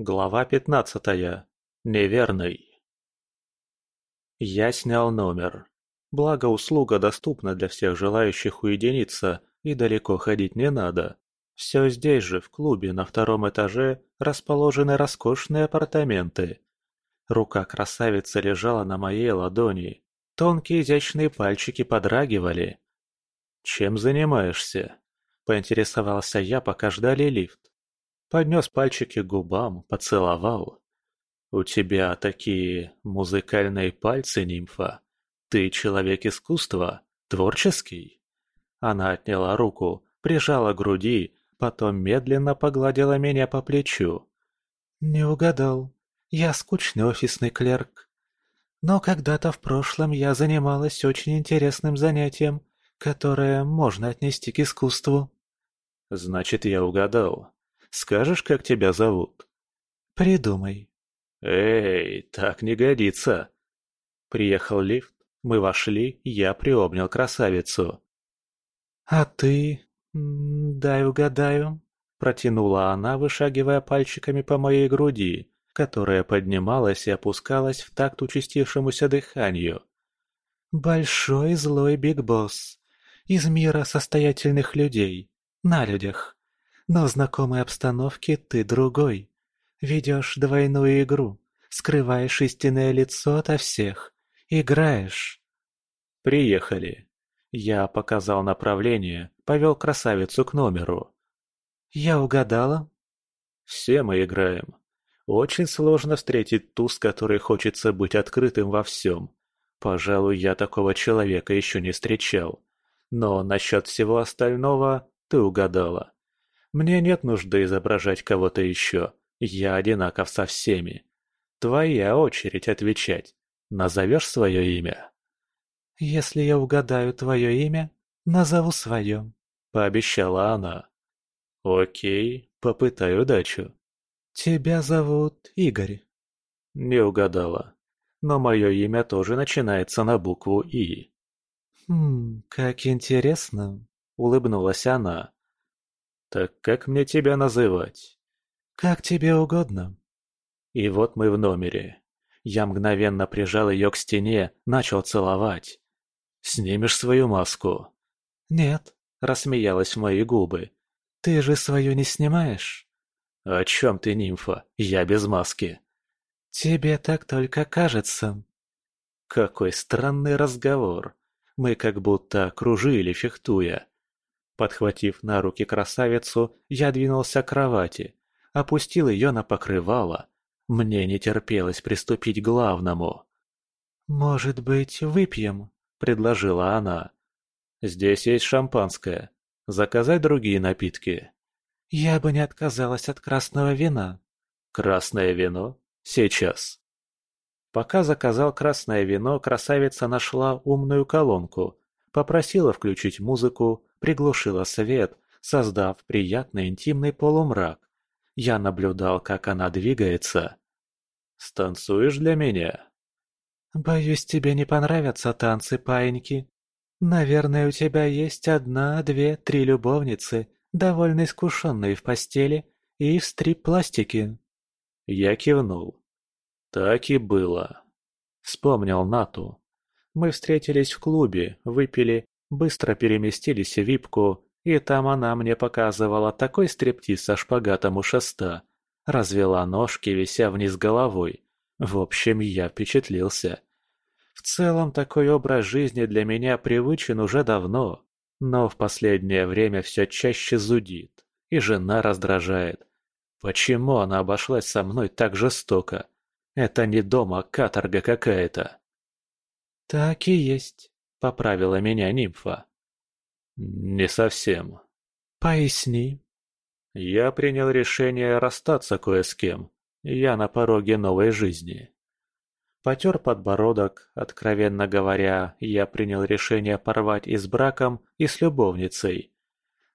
Глава пятнадцатая. Неверный. Я снял номер. Благо услуга доступна для всех желающих уединиться, и далеко ходить не надо. Все здесь же, в клубе, на втором этаже, расположены роскошные апартаменты. Рука красавицы лежала на моей ладони. Тонкие изящные пальчики подрагивали. «Чем занимаешься?» – поинтересовался я, пока ждали лифт. Поднес пальчики к губам, поцеловал. «У тебя такие музыкальные пальцы, нимфа. Ты человек искусства, творческий?» Она отняла руку, прижала к груди, потом медленно погладила меня по плечу. «Не угадал. Я скучный офисный клерк. Но когда-то в прошлом я занималась очень интересным занятием, которое можно отнести к искусству». «Значит, я угадал. Скажешь, как тебя зовут?» «Придумай». «Эй, так не годится». Приехал лифт, мы вошли, я приобнял красавицу. «А ты? Дай угадаю», — протянула она, вышагивая пальчиками по моей груди, которая поднималась и опускалась в такт участившемуся дыханию. «Большой злой Биг Босс. Из мира состоятельных людей. На людях. Но в знакомой обстановке ты другой. Ведешь двойную игру, скрываешь истинное лицо ото всех. Играешь. Приехали. Я показал направление, повел красавицу к номеру. Я угадала? Все мы играем. Очень сложно встретить ту, с которой хочется быть открытым во всем. Пожалуй, я такого человека еще не встречал. Но насчет всего остального ты угадала. Мне нет нужды изображать кого-то еще. Я одинаков со всеми. Твоя очередь отвечать. Назовешь свое имя?» «Если я угадаю твое имя, назову свое», — пообещала она. «Окей, попытаю удачу». «Тебя зовут Игорь». «Не угадала. Но мое имя тоже начинается на букву «И». «Хм, как интересно», — улыбнулась она. «Так как мне тебя называть?» «Как тебе угодно». И вот мы в номере. Я мгновенно прижал ее к стене, начал целовать. «Снимешь свою маску?» «Нет», — рассмеялась в мои губы. «Ты же свою не снимаешь?» «О чем ты, нимфа? Я без маски». «Тебе так только кажется». Какой странный разговор. Мы как будто окружили, фехтуя. Подхватив на руки красавицу, я двинулся к кровати, опустил ее на покрывало. Мне не терпелось приступить к главному. «Может быть, выпьем?» – предложила она. «Здесь есть шампанское. Заказать другие напитки?» «Я бы не отказалась от красного вина». «Красное вино? Сейчас». Пока заказал красное вино, красавица нашла умную колонку, попросила включить музыку, приглушила свет, создав приятный интимный полумрак. Я наблюдал, как она двигается. «Станцуешь для меня?» «Боюсь, тебе не понравятся танцы, паиньки. Наверное, у тебя есть одна, две, три любовницы, довольно искушенные в постели и в стрип-пластике». Я кивнул. Так и было. Вспомнил Нату. Мы встретились в клубе, выпили Быстро переместились в випку, и там она мне показывала такой стриптиз со шпагатом у шеста. Развела ножки, вися вниз головой. В общем, я впечатлился. В целом, такой образ жизни для меня привычен уже давно, но в последнее время все чаще зудит, и жена раздражает. Почему она обошлась со мной так жестоко? Это не дома, каторга какая-то. «Так и есть», — поправила меня нимфа. «Не совсем». «Поясни». «Я принял решение расстаться кое с кем. Я на пороге новой жизни». Потер подбородок, откровенно говоря, я принял решение порвать и с браком, и с любовницей.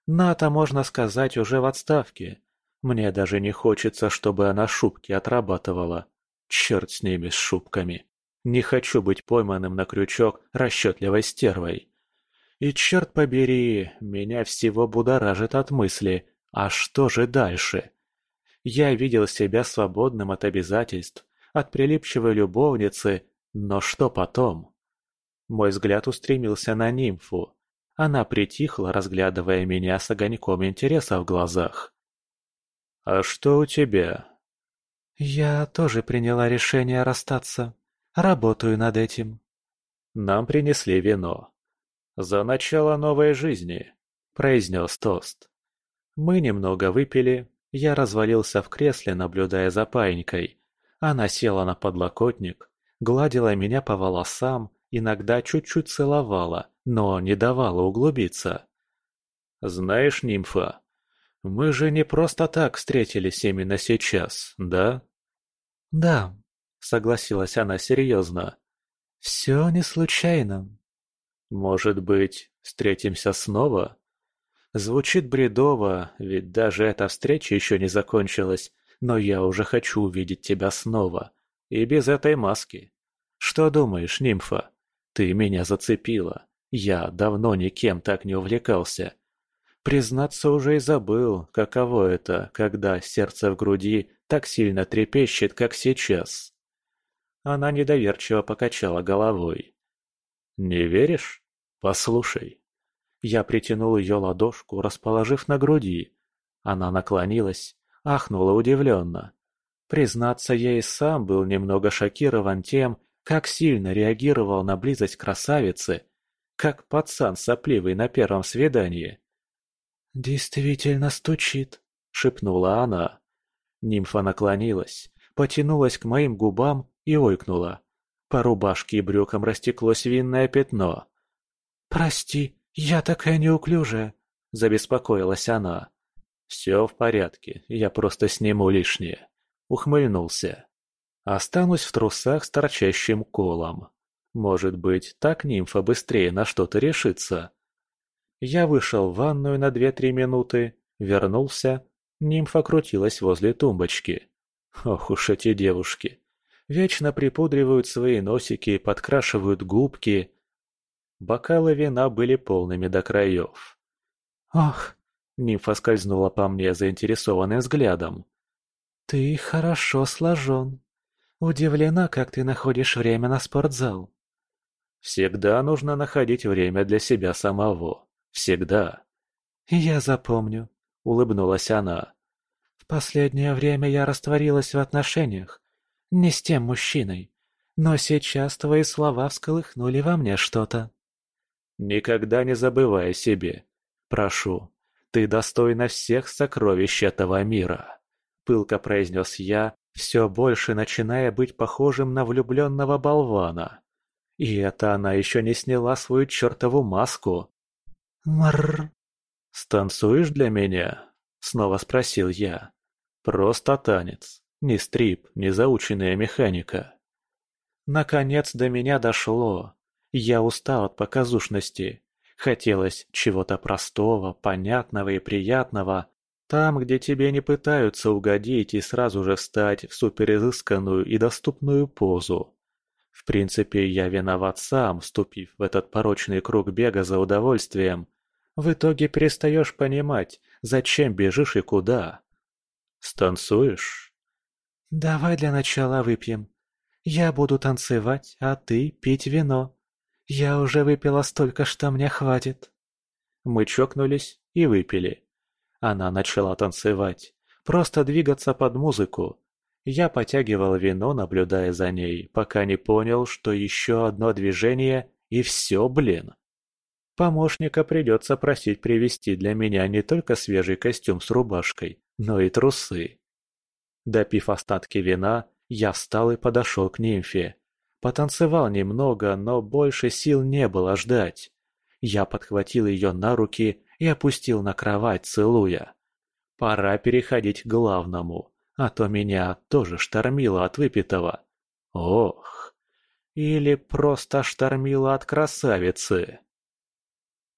Ната, можно сказать, уже в отставке. Мне даже не хочется, чтобы она шубки отрабатывала. Черт с ними, с шубками. Не хочу быть пойманным на крючок расчетливой стервой. И черт побери, меня всего будоражит от мысли, а что же дальше? Я видел себя свободным от обязательств, от прилипчивой любовницы, но что потом? Мой взгляд устремился на нимфу. Она притихла, разглядывая меня с огоньком интереса в глазах. «А что у тебя?» «Я тоже приняла решение расстаться. Работаю над этим». Нам принесли вино. «За начало новой жизни», — произнес тост. Мы немного выпили, я развалился в кресле, наблюдая за паинькой. Она села на подлокотник, гладила меня по волосам, иногда чуть-чуть целовала, но не давала углубиться. «Знаешь, нимфа, мы же не просто так встретились именно сейчас, да?» «Да», — согласилась она серьезно. «Все не случайно». «Может быть, встретимся снова?» Звучит бредово, ведь даже эта встреча еще не закончилась, но я уже хочу увидеть тебя снова. И без этой маски. Что думаешь, нимфа? Ты меня зацепила. Я давно никем так не увлекался. Признаться, уже и забыл, каково это, когда сердце в груди так сильно трепещет, как сейчас. Она недоверчиво покачала головой. «Не веришь? Послушай». Я притянул ее ладошку, расположив на груди. Она наклонилась, ахнула удивленно. Признаться, я и сам был немного шокирован тем, как сильно реагировал на близость красавицы, как пацан сопливый на первом свидании. «Действительно стучит», — шепнула она. Нимфа наклонилась, потянулась к моим губам и ойкнула. По рубашке и брюкам растеклось винное пятно. «Прости», «Я такая неуклюжая», – забеспокоилась она. «Все в порядке, я просто сниму лишнее», – ухмыльнулся. «Останусь в трусах с торчащим колом. Может быть, так нимфа быстрее на что-то решится». Я вышел в ванную на две-три минуты, вернулся, нимфа крутилась возле тумбочки. Ох уж эти девушки. Вечно припудривают свои носики, подкрашивают губки, Бокалы вина были полными до краев. «Ох!» – нимфа скользнула по мне заинтересованным взглядом. «Ты хорошо сложен. Удивлена, как ты находишь время на спортзал». «Всегда нужно находить время для себя самого. Всегда». «Я запомню», – улыбнулась она. «В последнее время я растворилась в отношениях. Не с тем мужчиной. Но сейчас твои слова всколыхнули во мне что-то». Никогда не забывай о себе. Прошу, ты достойна всех сокровищ этого мира. Пылко произнес я, все больше начиная быть похожим на влюбленного болвана. И это она еще не сняла свою чертову маску. Мрррр. «Станцуешь для меня?» — снова спросил я. «Просто танец. Не стрип, не заученная механика». Наконец до меня дошло. Я устал от показушности. Хотелось чего-то простого, понятного и приятного. Там, где тебе не пытаются угодить и сразу же встать в суперизысканную и доступную позу. В принципе, я виноват сам, вступив в этот порочный круг бега за удовольствием. В итоге перестаешь понимать, зачем бежишь и куда. Станцуешь? Давай для начала выпьем. Я буду танцевать, а ты пить вино. «Я уже выпила столько, что мне хватит». Мы чокнулись и выпили. Она начала танцевать, просто двигаться под музыку. Я потягивал вино, наблюдая за ней, пока не понял, что еще одно движение и все, блин. Помощника придется просить привезти для меня не только свежий костюм с рубашкой, но и трусы. Допив остатки вина, я встал и подошел к нимфе. Потанцевал немного, но больше сил не было ждать. Я подхватил ее на руки и опустил на кровать, целуя. Пора переходить к главному, а то меня тоже штормило от выпитого. Ох, или просто штормило от красавицы.